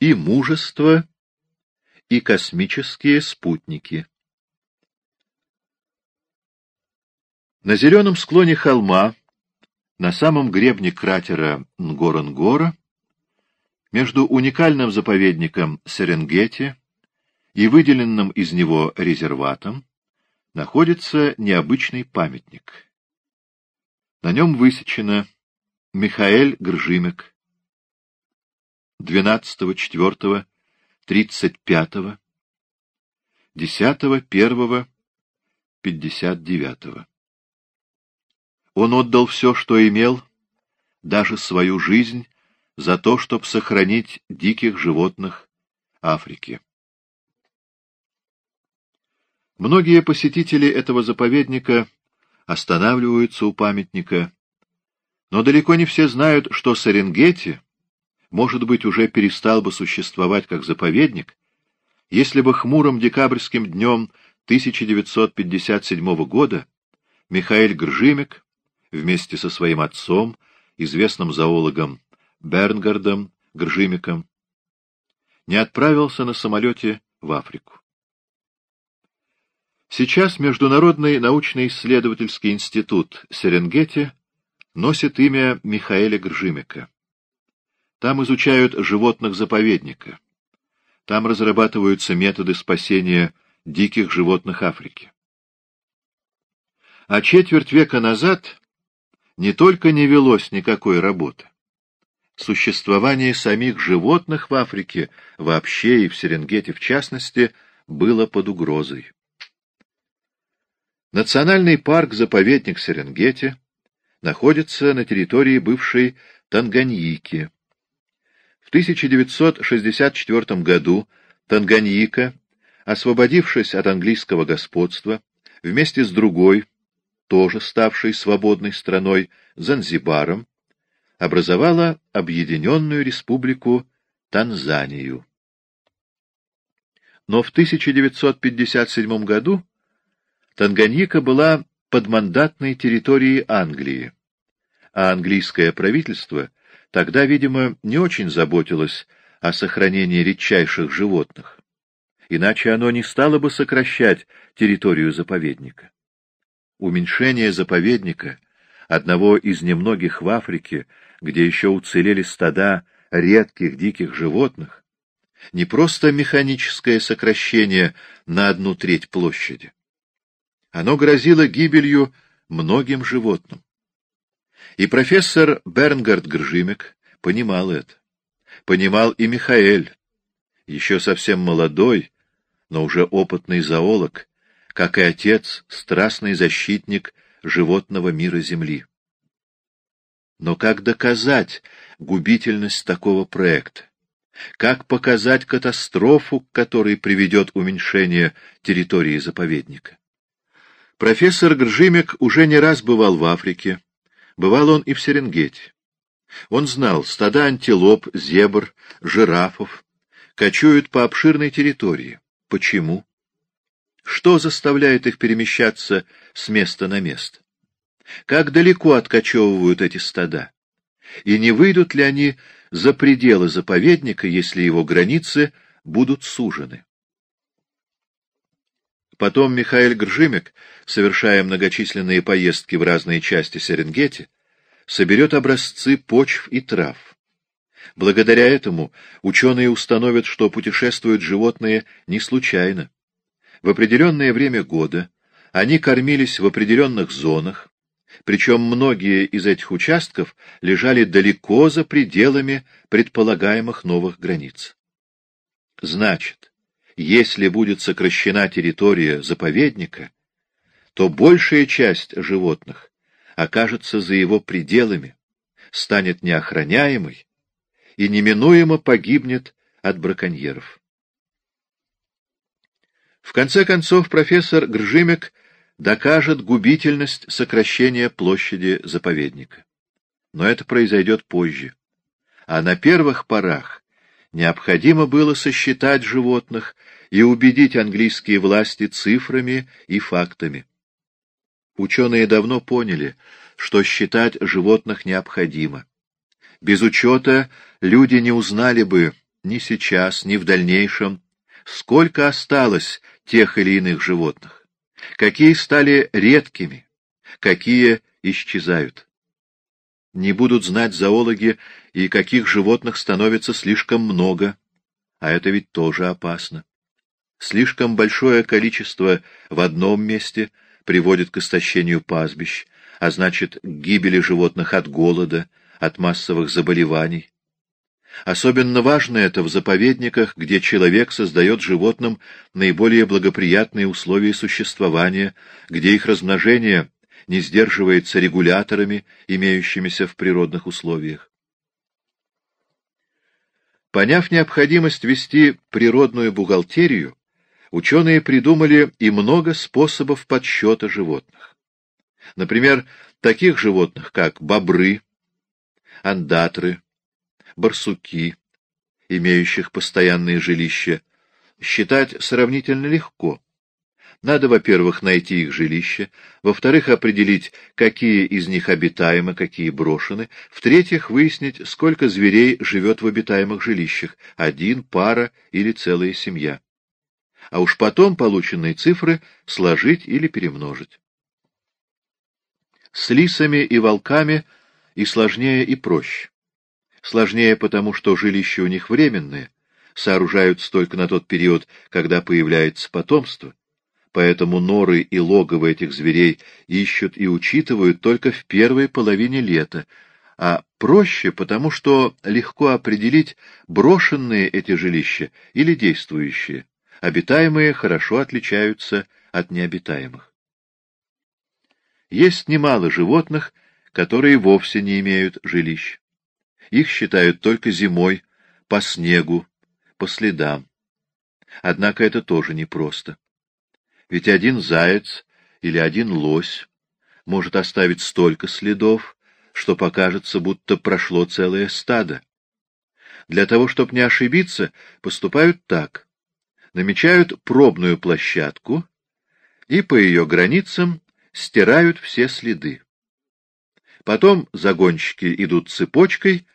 и мужество, и космические спутники. На зеленом склоне холма, на самом гребне кратера Нгоронгора, между уникальным заповедником Серенгети и выделенным из него резерватом, находится необычный памятник. На нем высечено Михаэль Гржимек 12-4 35 10-1 59 Он отдал все, что имел, даже свою жизнь, за то, чтобы сохранить диких животных Африки. Многие посетители этого заповедника останавливаются у памятника, но далеко не все знают, что Серенгети может быть, уже перестал бы существовать как заповедник, если бы хмурым декабрьским днем 1957 года Михаил Гржимек вместе со своим отцом, известным зоологом Бернгардом Гржимиком, не отправился на самолете в Африку. Сейчас Международный научно-исследовательский институт Серенгети носит имя Михаэля Гржимика. Там изучают животных заповедника. Там разрабатываются методы спасения диких животных Африки. А четверть века назад не только не велось никакой работы. Существование самих животных в Африке вообще и в Серенгете в частности было под угрозой. Национальный парк-заповедник Серенгети находится на территории бывшей Танганьики, в 1964 году Танганьика, освободившись от английского господства, вместе с другой, тоже ставшей свободной страной, Занзибаром, образовала Объединенную Республику Танзанию. Но в 1957 году Танганьика была подмандатной территорией Англии, а английское правительство тогда, видимо, не очень заботилось о сохранении редчайших животных, иначе оно не стало бы сокращать территорию заповедника. Уменьшение заповедника, одного из немногих в Африке, где еще уцелели стада редких диких животных, не просто механическое сокращение на одну треть площади. Оно грозило гибелью многим животным. И профессор Бернгард Гржимек понимал это. Понимал и Михаэль, еще совсем молодой, но уже опытный зоолог, как и отец, страстный защитник животного мира Земли. Но как доказать губительность такого проекта? Как показать катастрофу, к которой приведет уменьшение территории заповедника? Профессор Гржимек уже не раз бывал в Африке, Бывал он и в Серенгете. Он знал, стада антилоп, зебр, жирафов кочуют по обширной территории. Почему? Что заставляет их перемещаться с места на место? Как далеко откочевывают эти стада? И не выйдут ли они за пределы заповедника, если его границы будут сужены? Потом Михаил Гржимек, совершая многочисленные поездки в разные части Серенгети, соберет образцы почв и трав. Благодаря этому ученые установят, что путешествуют животные не случайно. В определенное время года они кормились в определенных зонах, причем многие из этих участков лежали далеко за пределами предполагаемых новых границ. Значит, если будет сокращена территория заповедника, то большая часть животных окажется за его пределами, станет неохраняемой и неминуемо погибнет от браконьеров. В конце концов, профессор Гржимек докажет губительность сокращения площади заповедника. Но это произойдет позже. А на первых порах необходимо было сосчитать животных и убедить английские власти цифрами и фактами. Ученые давно поняли, что считать животных необходимо. Без учета люди не узнали бы, ни сейчас, ни в дальнейшем, сколько осталось тех или иных животных, какие стали редкими, какие исчезают. Не будут знать зоологи, и каких животных становится слишком много, а это ведь тоже опасно. Слишком большое количество в одном месте приводит к истощению пастбищ, а значит, к гибели животных от голода, от массовых заболеваний. Особенно важно это в заповедниках, где человек создает животным наиболее благоприятные условия существования, где их размножение не сдерживается регуляторами, имеющимися в природных условиях. Поняв необходимость вести природную бухгалтерию, ученые придумали и много способов подсчета животных. Например, таких животных, как бобры, андатры, барсуки, имеющих постоянные жилища, считать сравнительно легко. Надо, во-первых, найти их жилище, во-вторых, определить, какие из них обитаемы, какие брошены, в-третьих, выяснить, сколько зверей живет в обитаемых жилищах, один, пара или целая семья. А уж потом полученные цифры сложить или перемножить. С лисами и волками и сложнее, и проще. Сложнее потому, что жилища у них временные, сооружаются только на тот период, когда появляется потомство, поэтому норы и логово этих зверей ищут и учитывают только в первой половине лета, а проще потому, что легко определить, брошенные эти жилища или действующие. Обитаемые хорошо отличаются от необитаемых. Есть немало животных, которые вовсе не имеют жилищ. Их считают только зимой, по снегу, по следам. Однако это тоже непросто. Ведь один заяц или один лось может оставить столько следов, что покажется, будто прошло целое стадо. Для того, чтобы не ошибиться, поступают так. Намечают пробную площадку и по ее границам стирают все следы. Потом загонщики идут цепочкой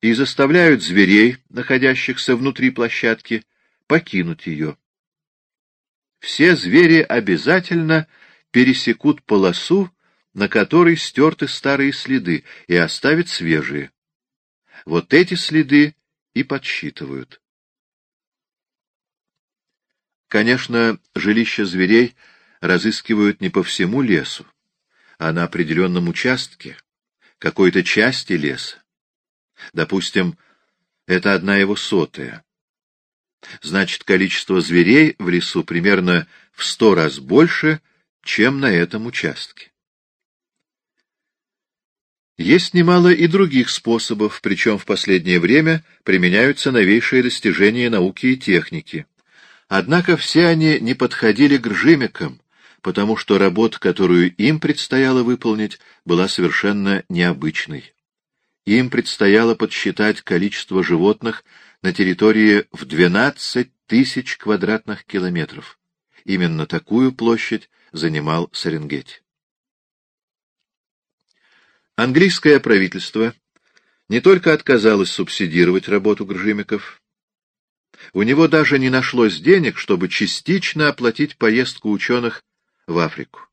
и заставляют зверей, находящихся внутри площадки, покинуть ее. Все звери обязательно пересекут полосу, на которой стерты старые следы, и оставят свежие. Вот эти следы и подсчитывают. Конечно, жилища зверей разыскивают не по всему лесу, а на определенном участке, какой-то части леса. Допустим, это одна его сотая. Значит, количество зверей в лесу примерно в сто раз больше, чем на этом участке. Есть немало и других способов, причем в последнее время применяются новейшие достижения науки и техники. Однако все они не подходили к ржимикам, потому что работа, которую им предстояло выполнить, была совершенно необычной. Им предстояло подсчитать количество животных на территории в 12 тысяч квадратных километров. Именно такую площадь занимал Серенгети. Английское правительство не только отказалось субсидировать работу гржимиков, у него даже не нашлось денег, чтобы частично оплатить поездку ученых в Африку.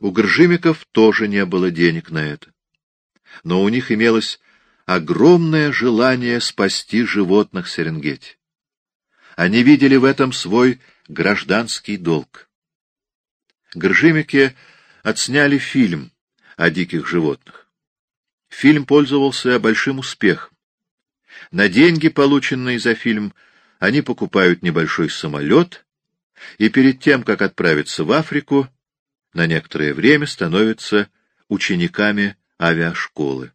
У гржимиков тоже не было денег на это но у них имелось огромное желание спасти животных Серенгети. Они видели в этом свой гражданский долг. Гржимики отсняли фильм о диких животных. Фильм пользовался большим успехом. На деньги, полученные за фильм, они покупают небольшой самолет и перед тем, как отправиться в Африку, на некоторое время становятся учениками авиашколы.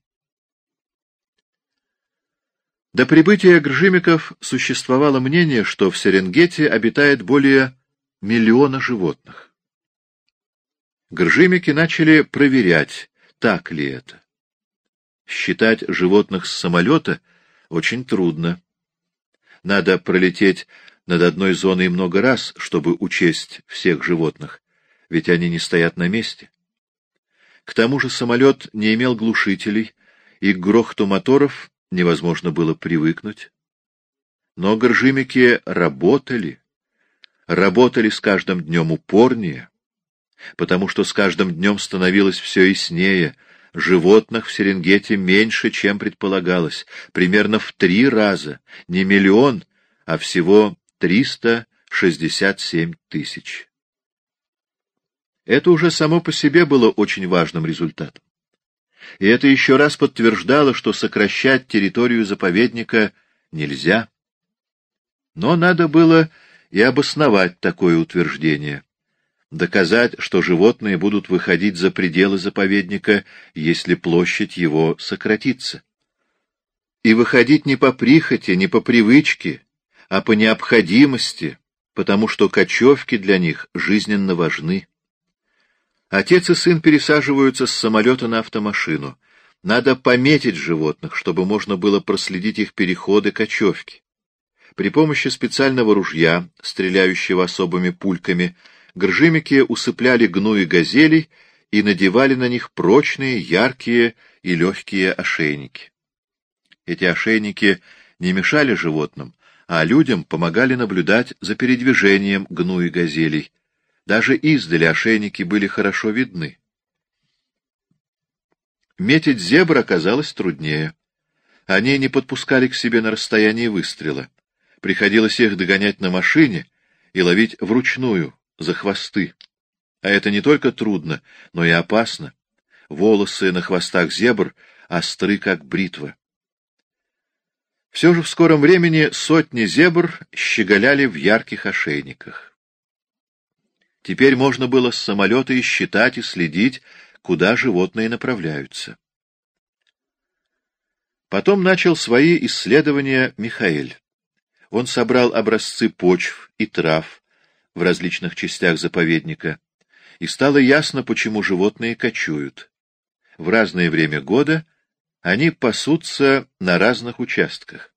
До прибытия гржимиков существовало мнение, что в Серенгете обитает более миллиона животных. Гржимики начали проверять, так ли это. Считать животных с самолета очень трудно. Надо пролететь над одной зоной много раз, чтобы учесть всех животных, ведь они не стоят на месте. К тому же самолет не имел глушителей, и к грохоту моторов невозможно было привыкнуть. Но горжимики работали, работали с каждым днем упорнее, потому что с каждым днем становилось все яснее, животных в Серенгете меньше, чем предполагалось, примерно в три раза, не миллион, а всего 367 тысяч. Это уже само по себе было очень важным результатом. И это еще раз подтверждало, что сокращать территорию заповедника нельзя. Но надо было и обосновать такое утверждение. Доказать, что животные будут выходить за пределы заповедника, если площадь его сократится. И выходить не по прихоти, не по привычке, а по необходимости, потому что кочевки для них жизненно важны. Отец и сын пересаживаются с самолета на автомашину. Надо пометить животных, чтобы можно было проследить их переходы кочевки. При помощи специального ружья, стреляющего особыми пульками, гржимики усыпляли гну газелей и надевали на них прочные, яркие и легкие ошейники. Эти ошейники не мешали животным, а людям помогали наблюдать за передвижением гну газелей, даже издали ошейники были хорошо видны. Метить зебр оказалось труднее. Они не подпускали к себе на расстоянии выстрела. Приходилось их догонять на машине и ловить вручную, за хвосты. А это не только трудно, но и опасно. Волосы на хвостах зебр остры, как бритва. Все же в скором времени сотни зебр щеголяли в ярких ошейниках. Теперь можно было с самолета и считать, и следить, куда животные направляются. Потом начал свои исследования Михаэль. Он собрал образцы почв и трав в различных частях заповедника, и стало ясно, почему животные кочуют. В разное время года они пасутся на разных участках.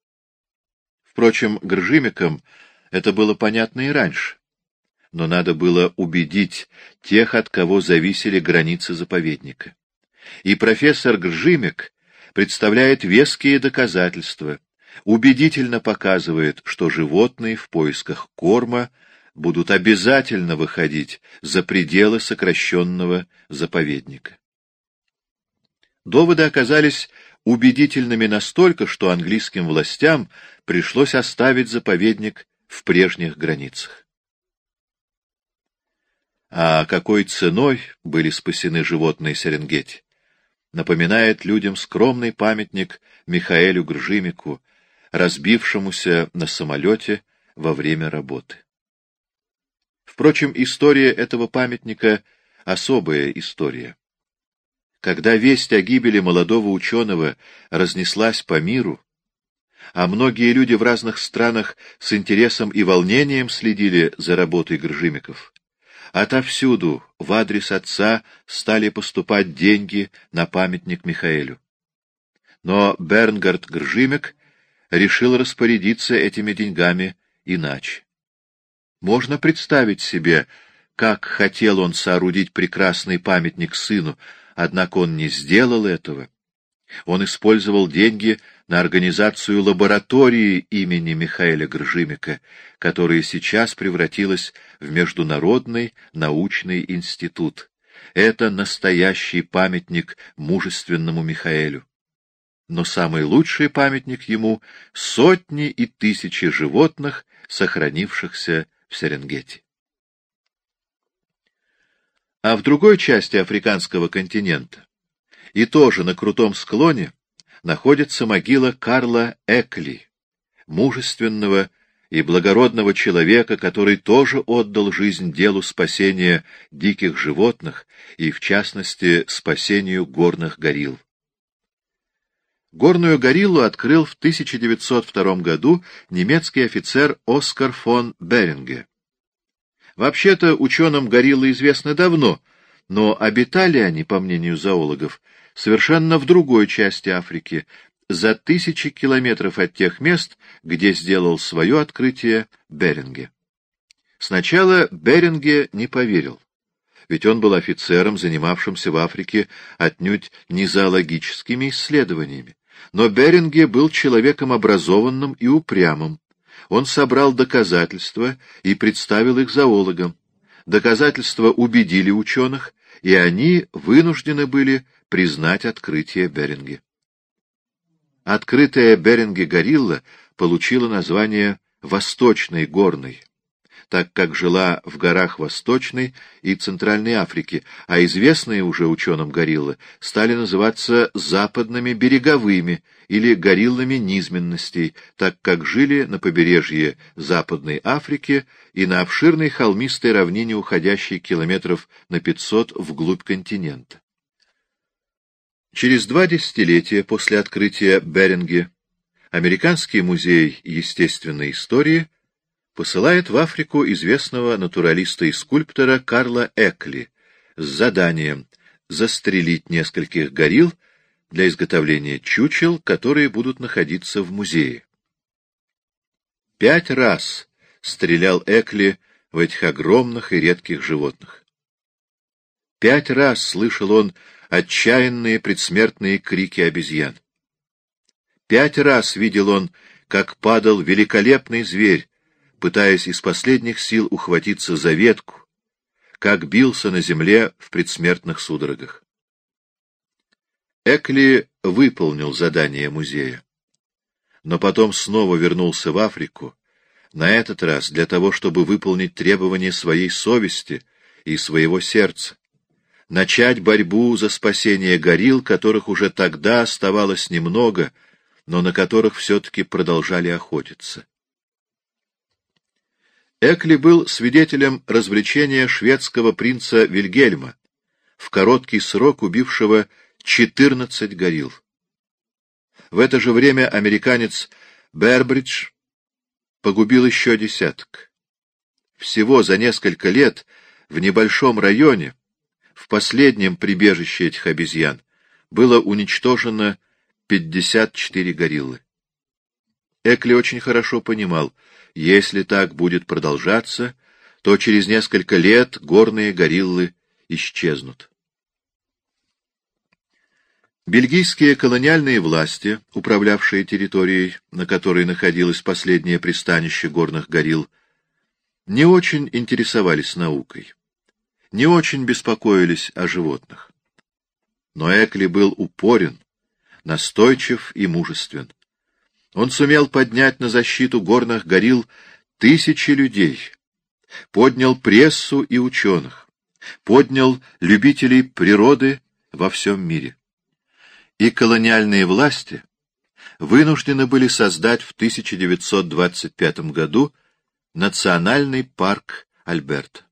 Впрочем, гржимикам это было понятно и раньше но надо было убедить тех, от кого зависели границы заповедника. И профессор Гржимек представляет веские доказательства, убедительно показывает, что животные в поисках корма будут обязательно выходить за пределы сокращенного заповедника. Доводы оказались убедительными настолько, что английским властям пришлось оставить заповедник в прежних границах. А какой ценой были спасены животные Серенгети? Напоминает людям скромный памятник Михаэлю Гржимику, разбившемуся на самолете во время работы. Впрочем, история этого памятника — особая история. Когда весть о гибели молодого ученого разнеслась по миру, а многие люди в разных странах с интересом и волнением следили за работой Гржимиков, Отовсюду в адрес отца стали поступать деньги на памятник Михаэлю. Но Бернгард Гржимек решил распорядиться этими деньгами иначе. Можно представить себе, как хотел он соорудить прекрасный памятник сыну, однако он не сделал этого. Он использовал деньги на организацию лаборатории имени Михаила Гржимика, которая сейчас превратилась в Международный научный институт. Это настоящий памятник мужественному Михаэлю. Но самый лучший памятник ему — сотни и тысячи животных, сохранившихся в Серенгете. А в другой части африканского континента, и тоже на крутом склоне, находится могила Карла Экли, мужественного и благородного человека, который тоже отдал жизнь делу спасения диких животных и, в частности, спасению горных горилл. Горную гориллу открыл в 1902 году немецкий офицер Оскар фон Беринге. Вообще-то ученым гориллы известны давно, но обитали они, по мнению зоологов, совершенно в другой части Африки, за тысячи километров от тех мест, где сделал свое открытие Беринге. Сначала Беринге не поверил, ведь он был офицером, занимавшимся в Африке отнюдь не зоологическими исследованиями, Но Беринге был человеком образованным и упрямым. Он собрал доказательства и представил их зоологам. Доказательства убедили ученых, и они вынуждены были признать открытие Беринге. Открытая Беринге горилла получила название «Восточной горной», так как жила в горах Восточной и Центральной Африки, а известные уже ученым гориллы стали называться западными береговыми или гориллами низменностей, так как жили на побережье Западной Африки и на обширной холмистой равнине, уходящей километров на 500 вглубь континента. Через два десятилетия после открытия Беринге Американский музей естественной истории посылает в Африку известного натуралиста и скульптора Карла Экли с заданием застрелить нескольких горилл для изготовления чучел, которые будут находиться в музее. Пять раз стрелял Экли в этих огромных и редких животных. Пять раз слышал он отчаянные предсмертные крики обезьян. Пять раз видел он, как падал великолепный зверь, пытаясь из последних сил ухватиться за ветку, как бился на земле в предсмертных судорогах. Экли выполнил задание музея, но потом снова вернулся в Африку, на этот раз для того, чтобы выполнить требования своей совести и своего сердца, начать борьбу за спасение горил, которых уже тогда оставалось немного, но на которых все-таки продолжали охотиться. Экли был свидетелем развлечения шведского принца Вильгельма, в короткий срок убившего 14 горилл. В это же время американец Бербридж погубил еще десяток. Всего за несколько лет в небольшом районе, в последнем прибежище этих обезьян, было уничтожено 54 гориллы. Экли очень хорошо понимал, если так будет продолжаться, то через несколько лет горные гориллы исчезнут. Бельгийские колониальные власти, управлявшие территорией, на которой находилось последнее пристанище горных горилл, не очень интересовались наукой, не очень беспокоились о животных. Но Экли был упорен, настойчив и мужествен. Он сумел поднять на защиту горных горилл тысячи людей, поднял прессу и ученых, поднял любителей природы во всем мире. И колониальные власти вынуждены были создать в 1925 году Национальный парк Альберта.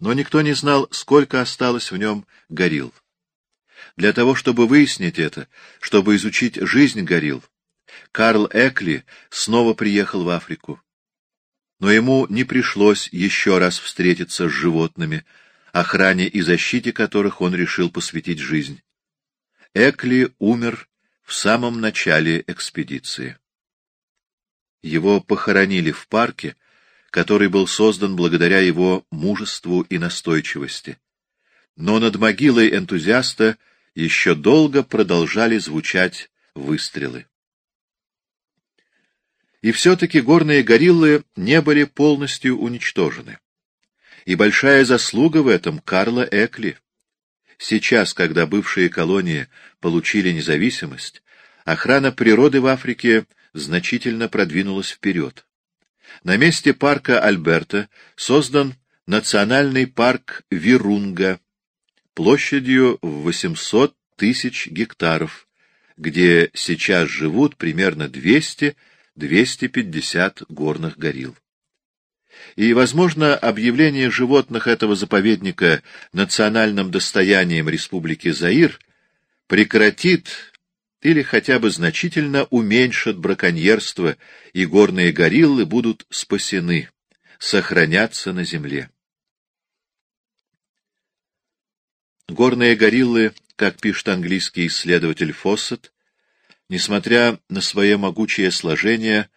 Но никто не знал, сколько осталось в нем горилл. Для того, чтобы выяснить это, чтобы изучить жизнь горилл, Карл Экли снова приехал в Африку. Но ему не пришлось еще раз встретиться с животными, охране и защите которых он решил посвятить жизнь. Экли умер в самом начале экспедиции. Его похоронили в парке, который был создан благодаря его мужеству и настойчивости. Но над могилой энтузиаста еще долго продолжали звучать выстрелы. И все-таки горные гориллы не были полностью уничтожены. И большая заслуга в этом Карла Экли. Сейчас, когда бывшие колонии получили независимость, охрана природы в Африке значительно продвинулась вперед. На месте парка Альберта создан национальный парк Вирунга площадью в 800 тысяч гектаров, где сейчас живут примерно 200 250 горных горилл. И, возможно, объявление животных этого заповедника национальным достоянием Республики Заир прекратит или хотя бы значительно уменьшит браконьерство, и горные гориллы будут спасены, сохранятся на земле. Горные гориллы, как пишет английский исследователь Фоссет, несмотря на свое могучее сложение,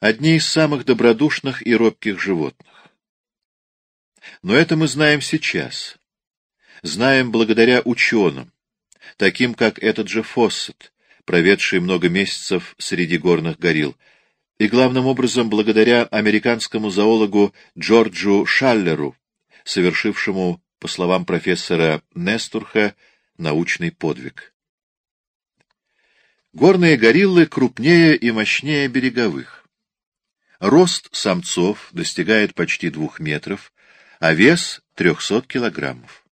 одни из самых добродушных и робких животных. Но это мы знаем сейчас. Знаем благодаря ученым, таким как этот же Фоссет, проведший много месяцев среди горных горилл, и главным образом благодаря американскому зоологу Джорджу Шаллеру, совершившему, по словам профессора Нестурха, научный подвиг. Горные гориллы крупнее и мощнее береговых. Рост самцов достигает почти двух метров, а вес — 300 килограммов.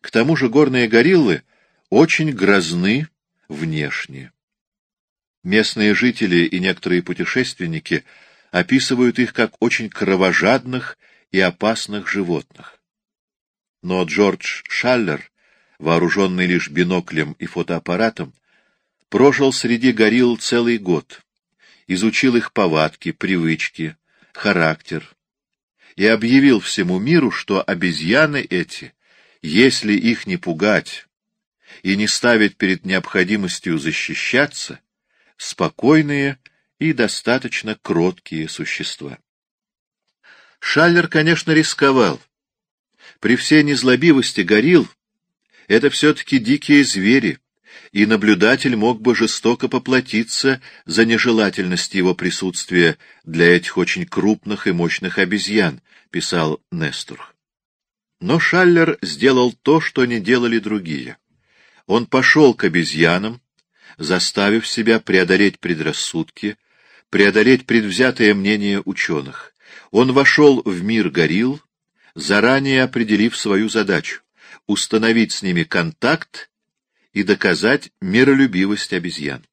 К тому же горные гориллы очень грозны внешне. Местные жители и некоторые путешественники описывают их как очень кровожадных и опасных животных. Но Джордж Шаллер, вооруженный лишь биноклем и фотоаппаратом, прожил среди горилл целый год, изучил их повадки, привычки, характер и объявил всему миру, что обезьяны эти, если их не пугать и не ставить перед необходимостью защищаться, спокойные и достаточно кроткие существа. Шаллер, конечно, рисковал. При всей незлобивости горил, это все-таки дикие звери, и наблюдатель мог бы жестоко поплатиться за нежелательность его присутствия для этих очень крупных и мощных обезьян, писал Нестур. Но Шаллер сделал то, что не делали другие. Он пошел к обезьянам, заставив себя преодолеть предрассудки, преодолеть предвзятое мнение ученых. Он вошел в мир горилл, заранее определив свою задачу — установить с ними контакт и доказать миролюбивость обезьян.